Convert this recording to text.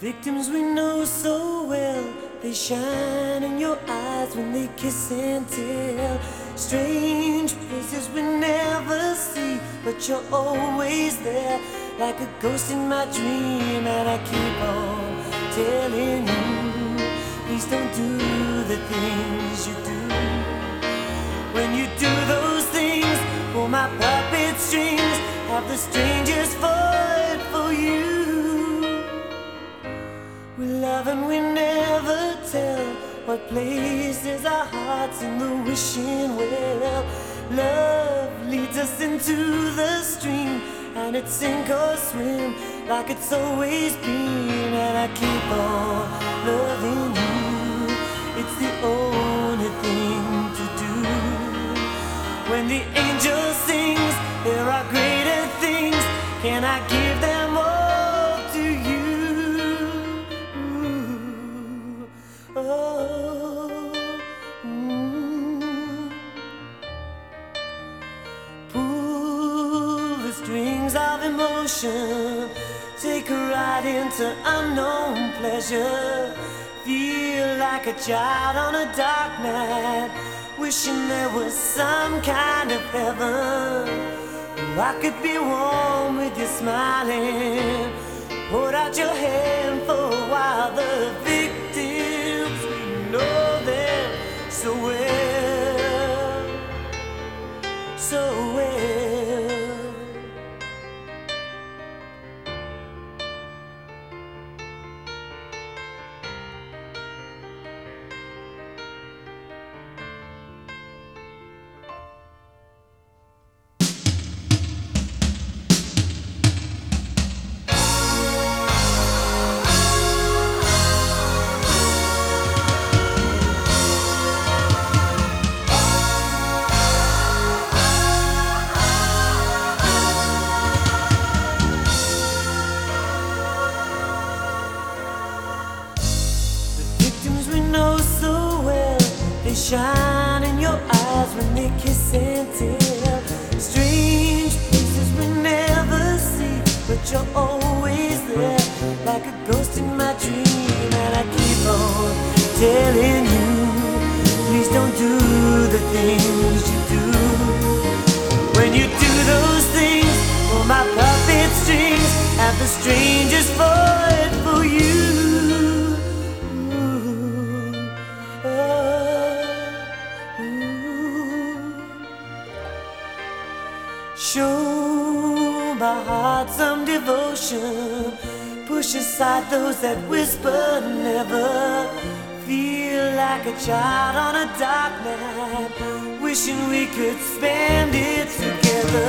Victims we know so well, they shine in your eyes when they kiss and tell. Strange places we never see, but you're always there, like a ghost in my dream. And I keep on telling you, please don't do the things you do. When you do those what places our hearts in the wishing well. Love leads us into the stream, and it's sink or swim like it's always been. And I keep on loving you. It's the only thing to do. When the strings of emotion. Take a ride into unknown pleasure. Feel like a child on a dark night. Wishing there was some kind of heaven. I could be warm with you smiling. Hold out your hand for a while. The victims, we know them so well. So well. Shine in your eyes when they kiss and tell. Strange places we never see, but you're always there, like a ghost in my dream. And I keep on telling you, please don't do the things you do. When you do those things, pull my puppet strings, have the strangest void Show my heart some devotion. Push aside those that whisper never. Feel like a child on a dark night. Wishing we could spend it together.